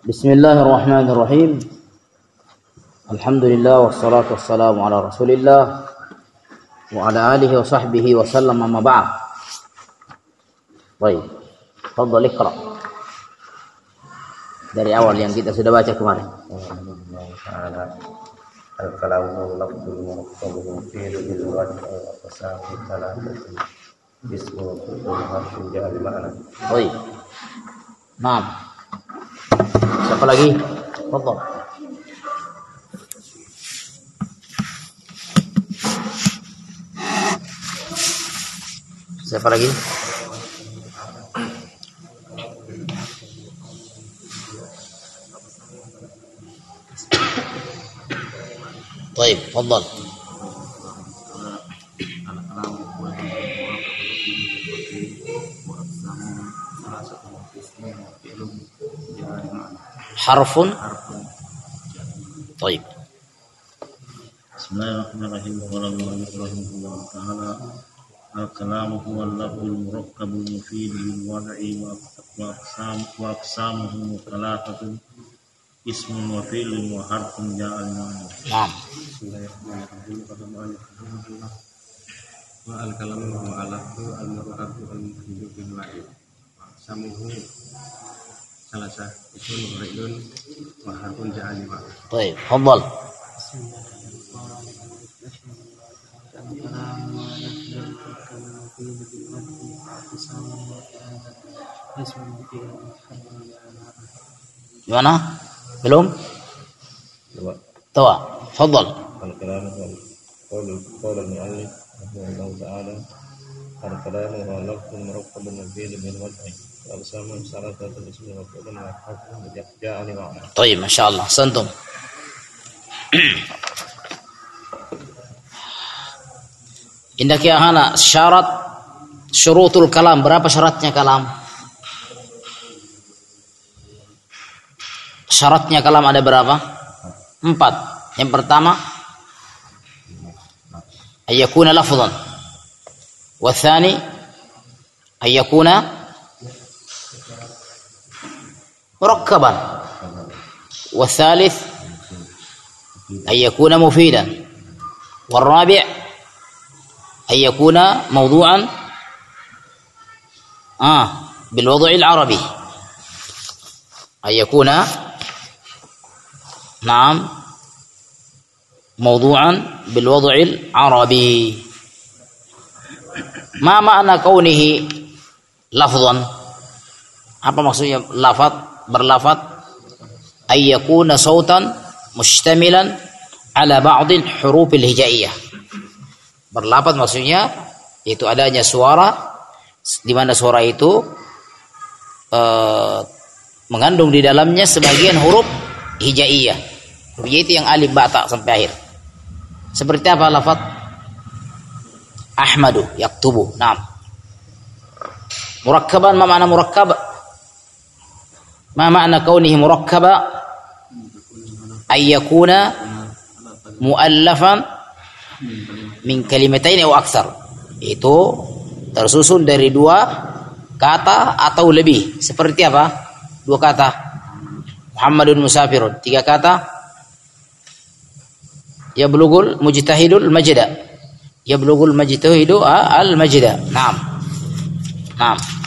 بسم الله الرحمن الرحيم الحمد لله والصلاة والسلام على رسول الله وعلى آله وصحبه وسلم أما بعد طيب تفضل اقرأ dari awal yang kita sudah baca kemarin الكلام هو لفظ مركب مفيد بالوجه والأقسام ثلاثة اسم وكل حرف جاء بمعنى طيب نعم siapa lagi تفضل siapa lagi طيب تفضل حرف طيب بسم الله الرحمن الرحيم قال الله رحمه الله تعالى الكلام هو اللفظ المركب المفيد بالوضع وأقسام وأقسامه ثلاثة اسم وفعل وحرف جاء المعنى نعم بسم الله الرحمن الرحيم قال الله رحمه الله والكلام هو اللفظ المركب المفيد بالوضع وأقسامه طيب تفضل. بسم يوانا بلوم. طبعا تفضل. الكلام قول قول المؤلف رحمه الله تعالى. الكلام هو لفظ مركب مزيد من وجهه. وأقسام ثلاثة اسم وفعل وحرف جاء لمعنى طيب ما شاء الله سنتم Indak ya hana syarat syurutul kalam berapa syaratnya kalam? Syaratnya kalam ada berapa? Empat. Yang pertama ayakuna lafzan. Wathani ayakuna murakkaban. والثالث أن يكون مفيدا. والرابع أن يكون موضوعا آه بالوضع العربي. أن يكون نعم موضوعا بالوضع العربي. ما معنى كونه لفظا؟ Apa maksudnya lafaz berlafaz ay yakuna sautan mustamilan ala ba'd al-huruf al-hijaiyah berlafaz maksudnya itu adanya suara di mana suara itu uh, mengandung di dalamnya sebagian huruf hijaiyah. Huruf hijaiyah itu yang alif ba ta sampai akhir. Seperti apa lafaz Ahmadu yaktubu. Naam. Murakkaban ma murakkab? Ma makna kaunihi murakkaba? Ay yakuna muallafan min kalimatain atau aksar. Itu tersusun dari dua kata atau lebih. Seperti apa? Dua kata. Muhammadun musafirun. Tiga kata. Ya belugul mujtahidul majda. Ya belugul mujtahidu al majda naam. Naam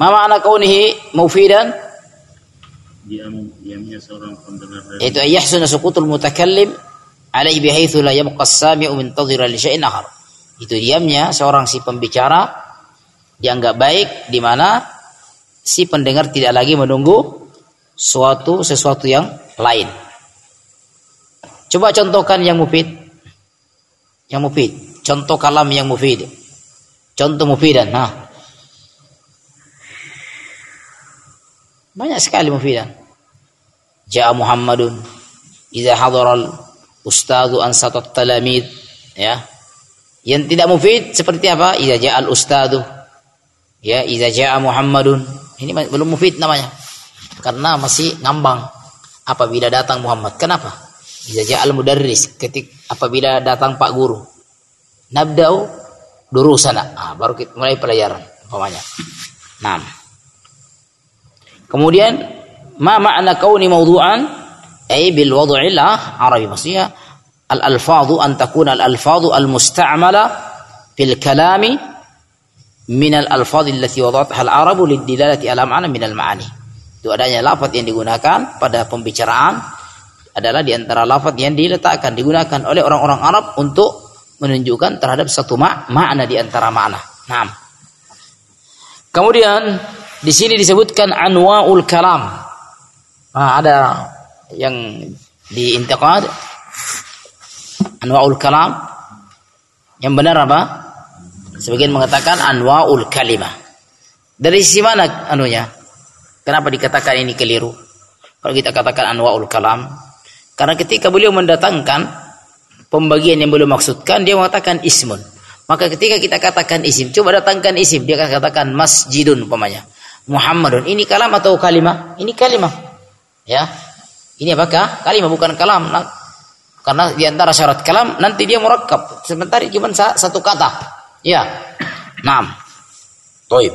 ma makna kaunihi mufidan diam diamnya seorang pendengar dari itu ayahsuna sukutul mutakallim alaihi bihaitsu la yabqa as-sami'u muntadhira li syai'in akhar. Itu diamnya seorang si pembicara yang enggak baik di mana si pendengar tidak lagi menunggu suatu sesuatu yang lain. Coba contohkan yang mufid. Yang mufid. Contoh kalam yang mufid. Contoh mufidan. Nah. Banyak sekali mufidan. Ja'a Muhammadun idza hadaral ustadzu ansatat talamid ya. Yang tidak mufid seperti apa? Idza ja'al ustadzu ya. Idza ja'a muhammadun. Ini belum mufid namanya. Karena masih ngambang. Apabila datang Muhammad kenapa? Idza ja'al mudarris ketik apabila datang pak guru. Nabda'u durusana ah, baru kita mulai pelajaran umpamanya. Nah kemudian ma ma'na kauni mawdu'an ay bil wad'il arabi maksudnya al alfadhu an takuna al alfadhu al musta'mala fil kalami min al alfadh allati wada'atha al arabu lid dilalati ala ma'na min al ma'ani itu adanya lafaz yang digunakan pada pembicaraan adalah di antara lafaz yang diletakkan digunakan oleh orang-orang Arab untuk menunjukkan terhadap satu mak makna di antara makna. Nah. Kemudian di sini disebutkan anwaul kalam. Nah, ada yang diintiqad anwaul kalam. Yang benar apa? Sebagian mengatakan anwaul kalimah. Dari sisi mana anunya? Kenapa dikatakan ini keliru? Kalau kita katakan anwaul kalam, karena ketika beliau mendatangkan pembagian yang beliau maksudkan, dia mengatakan ismun. Maka ketika kita katakan isim, coba datangkan isim, dia akan katakan masjidun umpamanya. Muhammadun. Ini kalam atau kalimah? Ini kalimah. Ya. Ini apakah? Kalimah bukan kalam. Nah, karena di antara syarat kalam nanti dia murakkab. Sementara cuma satu kata. Ya. Naam. Toib.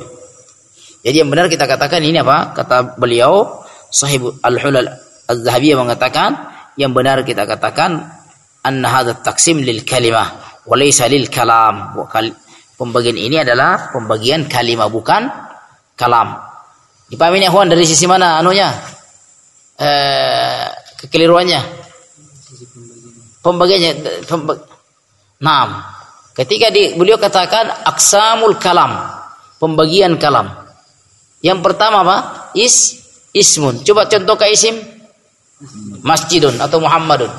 Jadi yang benar kita katakan ini apa? Kata beliau Sahib Al-Hulal Az-Zahabiyah mengatakan yang benar kita katakan anna hadha taksim lil kalimah walaysa lil kalam. Pembagian ini adalah pembagian kalimah bukan kalam. Dipahami ya dari sisi mana anunya? Eh, kekeliruannya. Pembagiannya pembag Naam. Ketika di, beliau katakan aksamul kalam, pembagian kalam. Yang pertama apa? Is ismun. Coba contoh ke isim masjidun atau Muhammadun.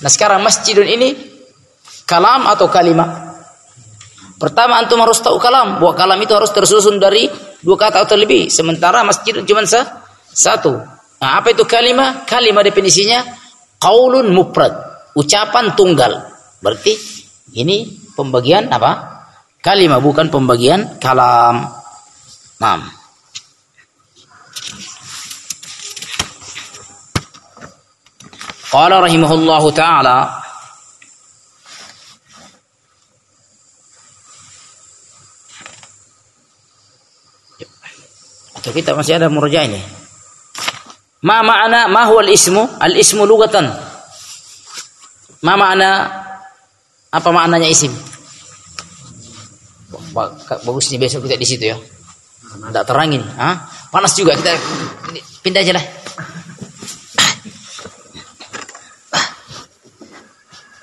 Nah sekarang masjidun ini kalam atau kalimat? Pertama antum harus tahu kalam, bahwa kalam itu harus tersusun dari dua kata atau lebih. Sementara masjid cuma satu. Nah, apa itu kalimat? Kalimat definisinya qaulun mufrad, ucapan tunggal. Berarti ini pembagian apa? Kalimat bukan pembagian kalam. Nah. Qala rahimahullahu taala Atau kita masih ada murja ini. Ma ma'ana ma huwa al-ismu? Al-ismu lugatan. Ma ma'ana apa maknanya isim? Bagus nih besok kita di situ ya. Tidak terang ini, ah? Panas juga kita pindah aja lah.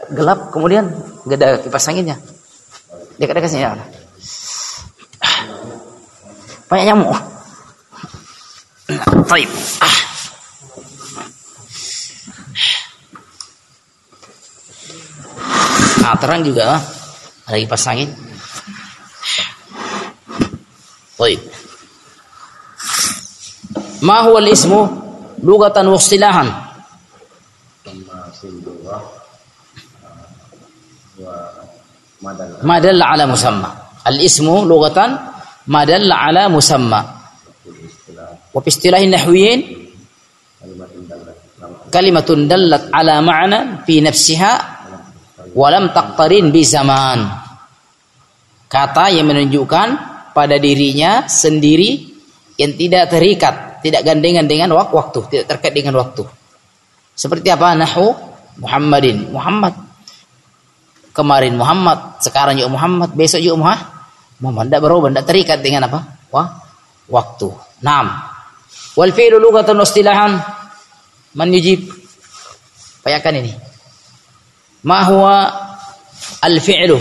Gelap kemudian gak ada kipas anginnya. Dekat-dekat sini ya. Banyak nyamuk. طيب ah. Nah, terang juga lagi pas angin. Baik. Ma huwa al-ismu lugatan wa istilahan? Ma dalla ala musamma. Al-ismu lugatan ma dalla ala musamma. Wa fi istilahin nahwiyin kalimatun dallat ala ma'na fi nafsiha wa lam taqtarin bi zaman. Kata yang menunjukkan pada dirinya sendiri yang tidak terikat, tidak gandengan dengan waktu, tidak terkait dengan waktu. Seperti apa? Nahu Muhammadin, Muhammad. Kemarin Muhammad, sekarang juga Muhammad, besok juga Muhammad. Tidak berubah, tidak terikat dengan apa? Wah, waktu. Nam. Wal fi'lu lughatan istilahan man yujib? Bayakan ini. Ma huwa al fi'lu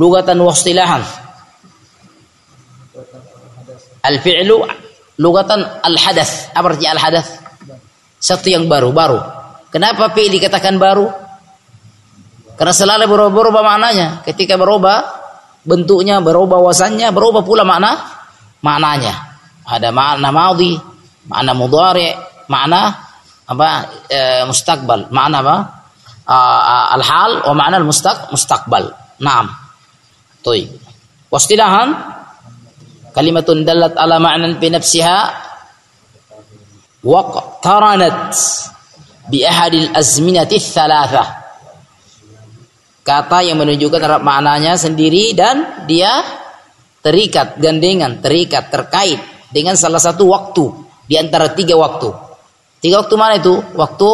lughatan wa istilahan? Al fi'lu lughatan al hadath. Apa arti al hadath? Satu yang baru, baru. Kenapa fi'il dikatakan baru? Karena selalu berubah-ubah maknanya. Ketika berubah bentuknya, berubah wasannya, berubah pula makna maknanya. Ada makna madhi, makna mudhari makna apa e, mustaqbal. Makna apa? Al hal wa makna al mustaq mustaqbal. Naam. Toy wastilahan kalimatun dallat ala ma'nan bi bi ahadil azminati thalathah kata yang menunjukkan terhadap maknanya sendiri dan dia terikat gandengan terikat terkait dengan salah satu waktu di antara tiga waktu. Tiga waktu mana itu? Waktu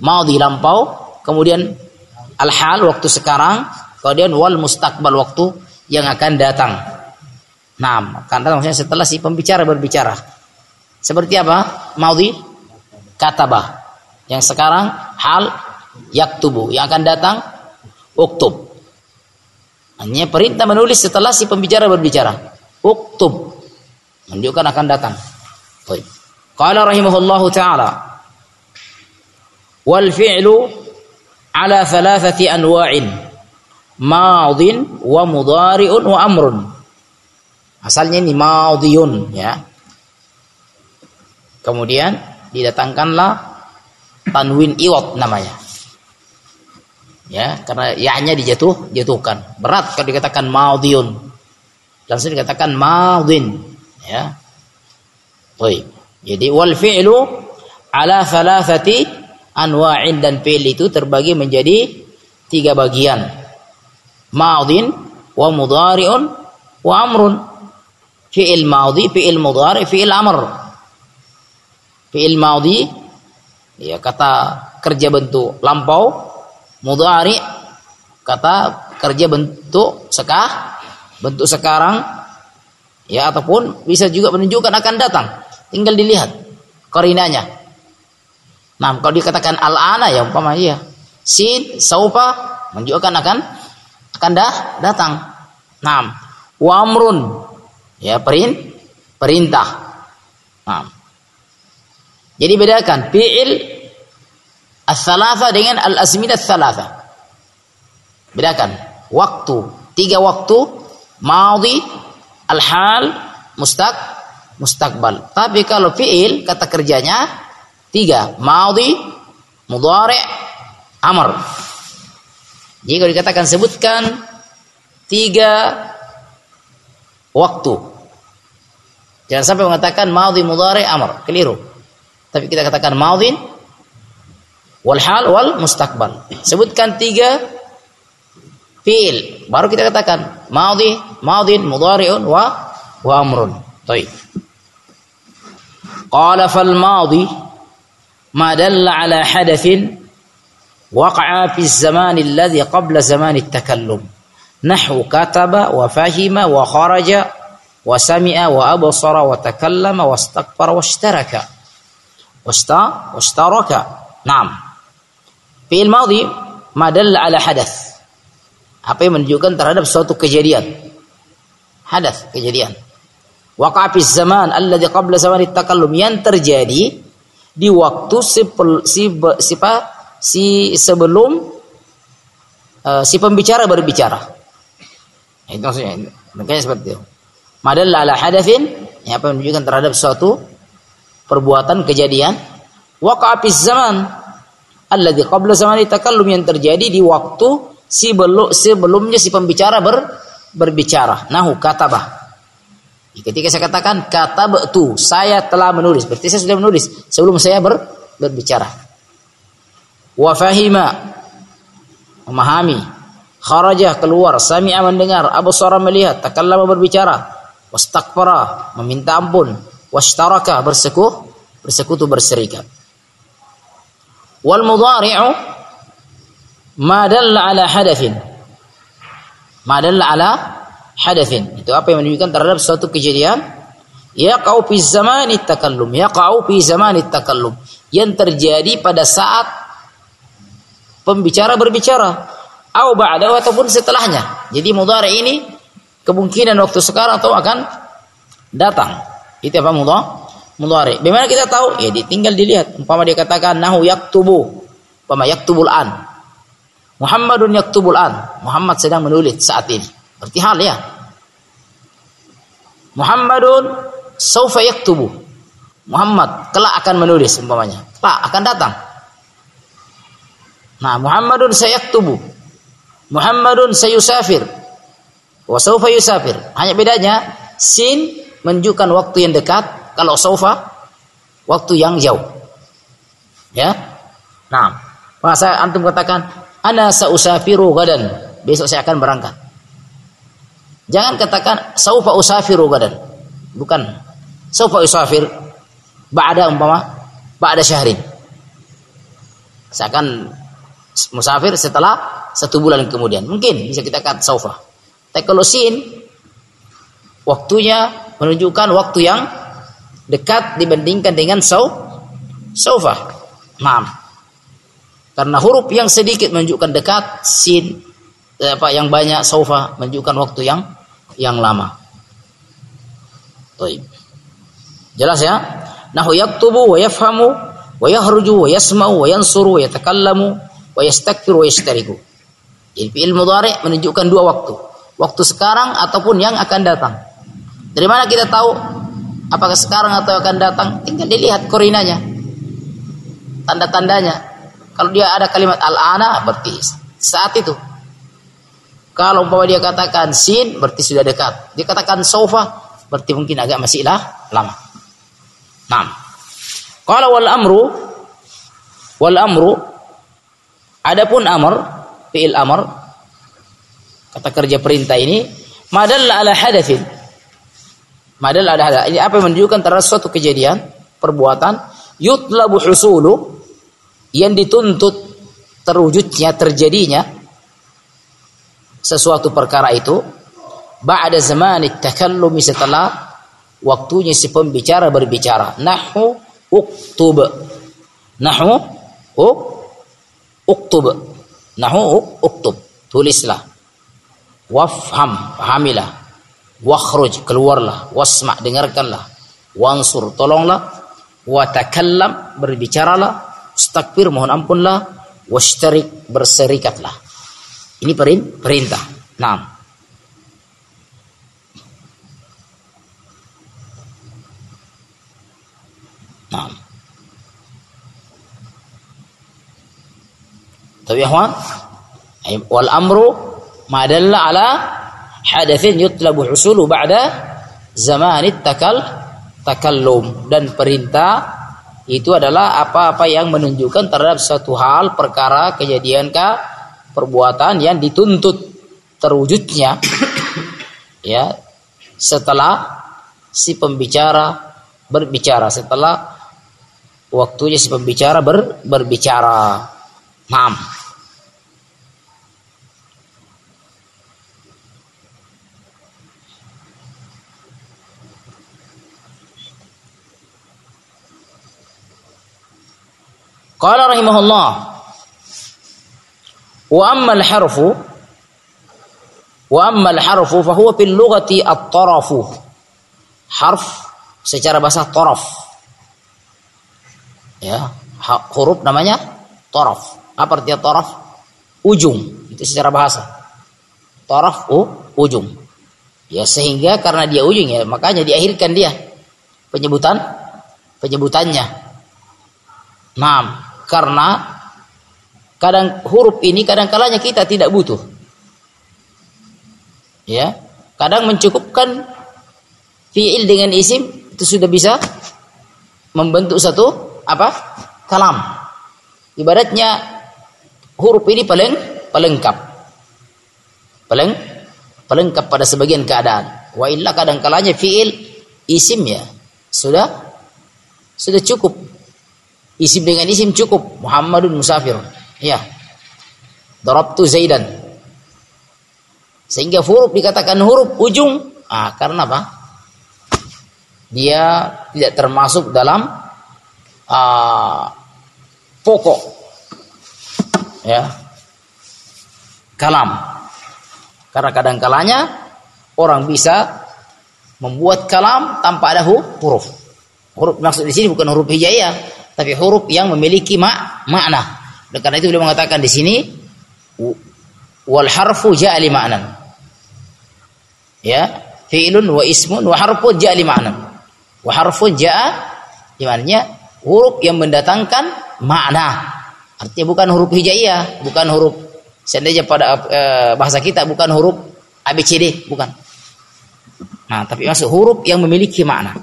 mau lampau, kemudian al-hal waktu sekarang, kemudian wal mustakbal waktu yang akan datang. Nah, datang maksudnya setelah si pembicara berbicara. Seperti apa? Maudhi kataba. Yang sekarang hal yaktubu. Yang akan datang uktub. Hanya perintah menulis setelah si pembicara berbicara. Uktub. Menunjukkan akan datang. Baik. Qala rahimahullahu taala wal fi'lu ala thalathati anwa'in madin wa mudhari'un wa amrun. Asalnya ini madiyun ya. Kemudian didatangkanlah tanwin iwat namanya. Ya, karena ya-nya dijatuh, jatuhkan. Berat kalau dikatakan madiyun. Langsung dikatakan madin, ya. Baik. Jadi wal fi'lu ala thalathati anwa'in dan fi'il itu terbagi menjadi tiga bagian. Madin wa mudhari'un wa amrun. Fi'il madhi, fi'il mudhari, fi'il amr. Fi'il madhi ya kata kerja bentuk lampau, mudhari kata kerja bentuk sekah, bentuk sekarang ya ataupun bisa juga menunjukkan akan datang. Tinggal dilihat korinanya. Nah, kalau dikatakan al-ana ya umpama iya. Sin, saufa menunjukkan akan akan dah datang. Nah, wa amrun ya perin perintah. Nah, jadi bedakan fi'il as-salasa dengan al-azminah as-salasa. Bedakan waktu, tiga waktu, madhi, al-hal, mustaq, mustakbal. Tapi kalau fi'il kata kerjanya tiga, madhi, mudhari', amr. Jika dikatakan sebutkan tiga waktu. Jangan sampai mengatakan madhi, mudhari', amr. Keliru. Tapi kita katakan maudin wal hal wal mustakbal. Sebutkan tiga fiil baru kita katakan maudhi, maudin, mudhari'un wa wa amrun. Baik. Qala fal maudhi ma dalla ala hadathin waqa'a fi zaman alladhi qabla zaman at-takallum. Nahwu kataba wa fahima wa kharaja wa sami'a wa absara wa takallama wa istakbara wa ishtaraka. wasta wastaraka. Naam. Fi'il madhi madalla ala hadath. Apa yang menunjukkan terhadap suatu kejadian. Hadath, kejadian. Waqa'a fi zaman alladhi qabla zaman takallum yang terjadi di waktu si si, si, si sebelum uh, si pembicara berbicara. Itu maksudnya. Makanya seperti itu. Madalla ala hadathin yang apa menunjukkan terhadap suatu perbuatan kejadian waqa'a zaman alladhi qabla zaman takallum yang terjadi di waktu si belum sebelumnya si pembicara ber, berbicara nahu katabah ketika saya katakan katabtu saya telah menulis. Berarti saya sudah menulis sebelum saya ber, berbicara. Wa fahima memahami. Kharaja keluar. Sami'a mendengar. Absara melihat. Takallama berbicara. Wastakbara meminta ampun. Wastaraka bersekuh bersekutu berserikat. Wal mudhari'u ma dalla ala hadathin ma dalla ala hadathin itu apa yang menunjukkan terhadap suatu kejadian yaqau fi zamani takallum yaqau fi zamani takallum yang terjadi pada saat pembicara berbicara au ba'da ataupun setelahnya jadi mudhari ini kemungkinan waktu sekarang atau akan datang itu apa mudhari? Mudhari. Bagaimana kita tahu? Ya ditinggal dilihat. Umpama dia katakan nahu yaktubu. Umpama yaktubul an. Muhammadun yaktubul an. Muhammad sedang menulis saat ini. Berarti hal ya. Muhammadun saufa yaktubu. Muhammad kelak akan menulis umpamanya. Kelak akan datang. Nah, Muhammadun sayaktubu. Muhammadun sayusafir. Wa saufa yusafir. Hanya bedanya sin menunjukkan waktu yang dekat, kalau sofa waktu yang jauh. Ya. Nah, masa antum katakan ana sausafiru gadan, besok saya akan berangkat. Jangan katakan saufa usafiru gadan. Bukan saufa usafir ba'da umpama ba'da syahrin. Seakan musafir setelah satu bulan kemudian. Mungkin bisa kita kata saufa. Tapi kalau sin waktunya menunjukkan waktu yang dekat dibandingkan dengan sau saufa. Naam. Karena huruf yang sedikit menunjukkan dekat, sin apa yang banyak saufa menunjukkan waktu yang yang lama. Baik. Jelas ya? Nahu yaktubu wa yafhamu wa yahruju wa yasma'u wa yansuru wa yatakallamu wa yastakbiru wa yashtariku. Jadi fi'il mudhari menunjukkan dua waktu. Waktu sekarang ataupun yang akan datang. Dari mana kita tahu apakah sekarang atau akan datang? Tinggal dilihat korinanya. Tanda-tandanya. Kalau dia ada kalimat al-ana berarti saat itu. Kalau umpama dia katakan sin berarti sudah dekat. Dia katakan sofa berarti mungkin agak masih lah lama. Nah. Kalau wal amru wal amru adapun amr fi'il amr kata kerja perintah ini madalla ala hadatsin madalla ala hadath ini apa yang menunjukkan terhadap suatu kejadian perbuatan yutlabu husulu yang dituntut terwujudnya terjadinya sesuatu perkara itu ba'da zaman takallumi setelah waktunya si pembicara berbicara nahu uktub nahu uktub Nahu uktub, tulislah. Wafham, pahamilah. Wakhruj, keluarlah. Wasma, dengarkanlah. Wansur, tolonglah. Watakallam, berbicaralah. Stakbir, mohon ampunlah. Washtarik, berserikatlah. Ini perintah. Nah. Nah. Tapi ya wal amru ma dalla ala hadatsin yutlabu husulu ba'da zamanit takal takallum dan perintah itu adalah apa-apa yang menunjukkan terhadap suatu hal, perkara, kejadian kah, perbuatan yang dituntut terwujudnya ya setelah si pembicara berbicara setelah waktunya si pembicara ber, berbicara. Maam. Qala rahimahullah wa amma al-harfu wa amma al-harfu fa huwa fil at-tarafu. Harf secara bahasa taraf. Ya huruf namanya taraf. Apa artinya taraf? Ujung itu secara bahasa. Taraf u ujung. Ya sehingga karena dia ujung ya makanya diakhirkan dia penyebutan penyebutannya. Nah karena kadang huruf ini kadang kalanya kita tidak butuh. Ya, kadang mencukupkan fiil dengan isim itu sudah bisa membentuk satu apa? kalam. Ibaratnya huruf ini paling pelengkap. Paling pelengkap pada sebagian keadaan. Wa illa kadang kalanya fiil isim ya sudah sudah cukup Isim dengan isim cukup. Muhammadun musafir. Ya. Darabtu Zaidan. Sehingga huruf dikatakan huruf ujung. Ah, karena apa? Dia tidak termasuk dalam uh, pokok. Ya. Kalam. Karena kadang kalanya orang bisa membuat kalam tanpa ada huruf. Huruf maksud di sini bukan huruf hijaiyah, tapi huruf yang memiliki mak makna. Dan karena itu beliau mengatakan di sini wal harfu ja'a li ma'nan. Ya, fi'lun wa ismun wa harfun ja'a li ma'nan. Wa harfun ja'a imannya huruf yang mendatangkan makna. Artinya bukan huruf hijaiyah, bukan huruf seandainya pada e, bahasa kita bukan huruf ABCD, bukan. Nah, tapi masuk huruf yang memiliki makna.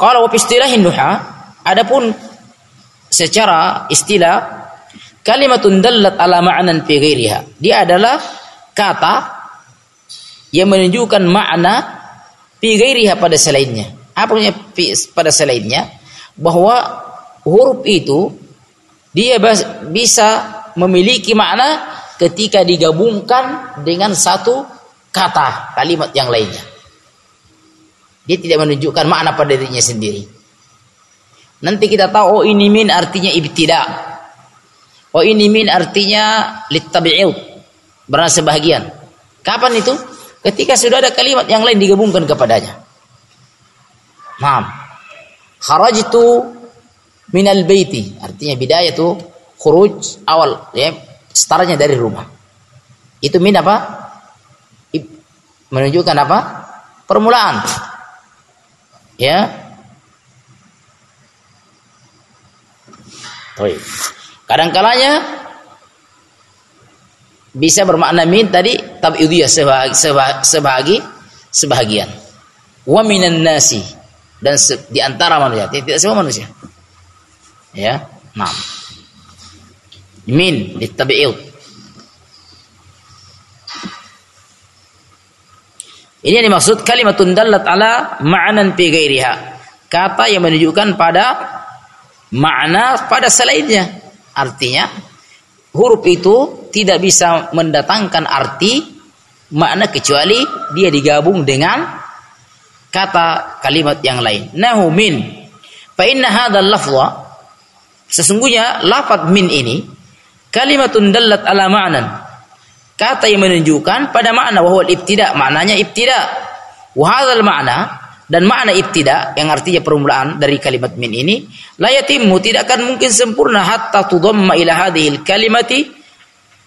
Kalau istilah nuha, adapun secara istilah kalimatun dallat ala ma'nan fi ghairiha. Dia adalah kata yang menunjukkan makna fi ghairiha pada selainnya. apa pada selainnya bahwa huruf itu dia bisa memiliki makna ketika digabungkan dengan satu kata kalimat yang lainnya. Dia tidak menunjukkan makna pada dirinya sendiri. Nanti kita tahu oh ini min artinya ibtida. Oh ini min artinya littabi'ud. Berarti sebahagian. Kapan itu? Ketika sudah ada kalimat yang lain digabungkan kepadanya. Naam. Kharajtu minal baiti. Artinya bidayah itu khuruj awal ya startnya dari rumah. Itu min apa? Menunjukkan apa? Permulaan. Ya. Kadang-kalanya bisa bermakna min tadi tabidiyah sebagi, sebagi sebahagian. Wa minan nasi dan di antara manusia, tidak semua manusia. Ya, nah. Min ditabi'il. Ini yang dimaksud kalimatun dallat ala ma'nan fi ghairiha. Kata yang menunjukkan pada makna pada selainnya. Artinya huruf itu tidak bisa mendatangkan arti makna kecuali dia digabung dengan kata kalimat yang lain. Nahu min. Fa inna hadzal lafza sesungguhnya lafaz min ini kalimatun dallat ala ma'nan. Kata yang menunjukkan pada makna wahwal ibtida, maknanya ibtida. Wa hadzal makna dan makna ibtida yang artinya permulaan dari kalimat min ini la yatimmu tidak akan mungkin sempurna hatta tudamma ila hadhil kalimati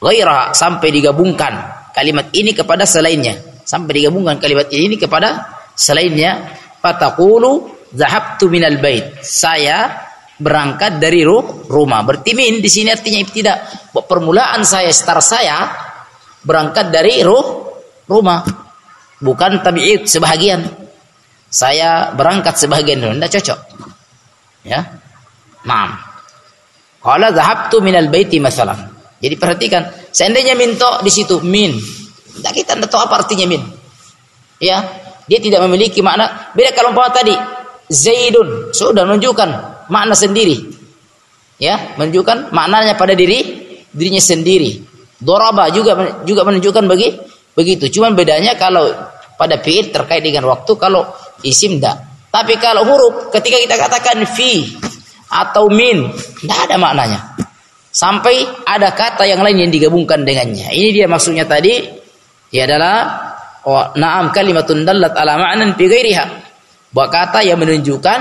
ghaira sampai digabungkan kalimat ini kepada selainnya sampai digabungkan kalimat ini kepada selainnya fataqulu zahabtu minal bait saya berangkat dari rumah. Berarti min di sini artinya ibtida. Permulaan saya start saya berangkat dari ruh rumah. Bukan tabi'id sebahagian. Saya berangkat sebahagian dulu. Tidak cocok. Ya. Naam. Qala dhahabtu minal baiti masalah. Jadi perhatikan, seandainya minto di situ min. Tidak kita tidak tahu apa artinya min. Ya, dia tidak memiliki makna. Beda kalau umpama tadi Zaidun sudah menunjukkan makna sendiri. Ya, menunjukkan maknanya pada diri dirinya sendiri. Doraba juga juga menunjukkan bagi begitu. Cuman bedanya kalau pada fi'il terkait dengan waktu, kalau isim tidak. Tapi kalau huruf ketika kita katakan fi atau min, tidak ada maknanya. Sampai ada kata yang lain yang digabungkan dengannya. Ini dia maksudnya tadi. Dia adalah oh, na'am kalimatun dallat ala ma'nan fi ghairiha. Buat kata yang menunjukkan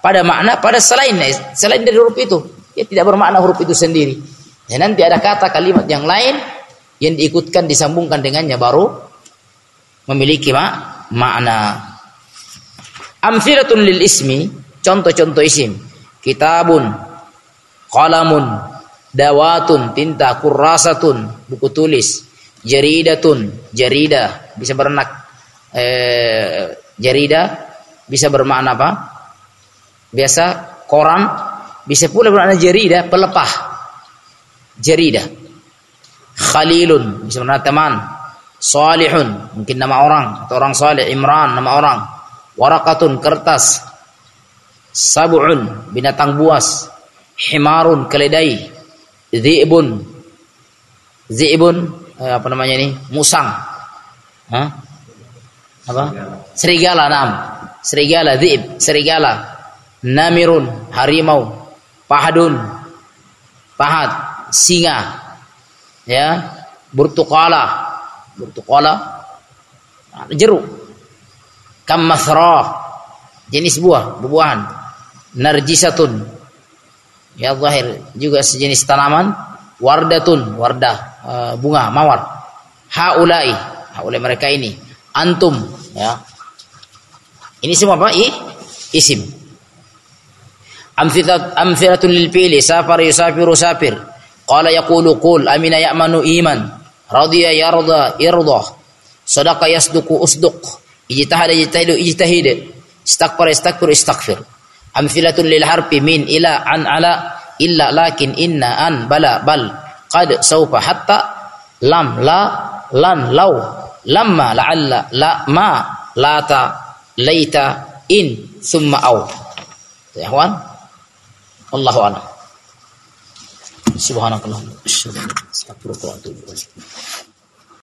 pada makna pada selain selain dari huruf itu ya tidak bermakna huruf itu sendiri ya nanti ada kata kalimat yang lain yang diikutkan disambungkan dengannya baru memiliki mak makna amfiratun lil ismi contoh-contoh isim kitabun qalamun dawatun tinta kurasatun buku tulis jaridatun jarida bisa berenak eh, jarida bisa bermakna apa Biasa koran bisa pula bermakna jarida, pelepah. Jarida. Khalilun bisa bermakna teman. Salihun mungkin nama orang atau orang salih. Imran nama orang. Warakatun kertas. Sab'un binatang buas. Himarun keledai. Zi'bun. Zi'bun eh, apa namanya ini? Musang. Hah? Apa? Serigala, nam. Serigala, zi'b, serigala namirun harimau pahadun pahat singa ya burtukala burtukala jeruk kamasra jenis buah buah narjisatun. Ya zahir juga sejenis tanaman. Wardatun wardah uh, bunga mawar. Haulai haulai mereka ini. Antum ya. Ini semua apa? I, isim. Amthilatun lil fi'li safar yusafiru safir. Qala yaqulu qul amina ya'manu iman? Radiya yarda irda sadaqa yasduqu usduq ijtahada ijtahidu ijtahid istakbar istakbir istaghfir amthilatun lil harfi min ila an ala illa lakin inna an bala bal qad sawfa hatta lam la lan law lamma la'alla la ma lata laita in summa au. Ya, kawan. Allahu a'lam. Subhanakallah. Astagfirullah wa atubu ilaik.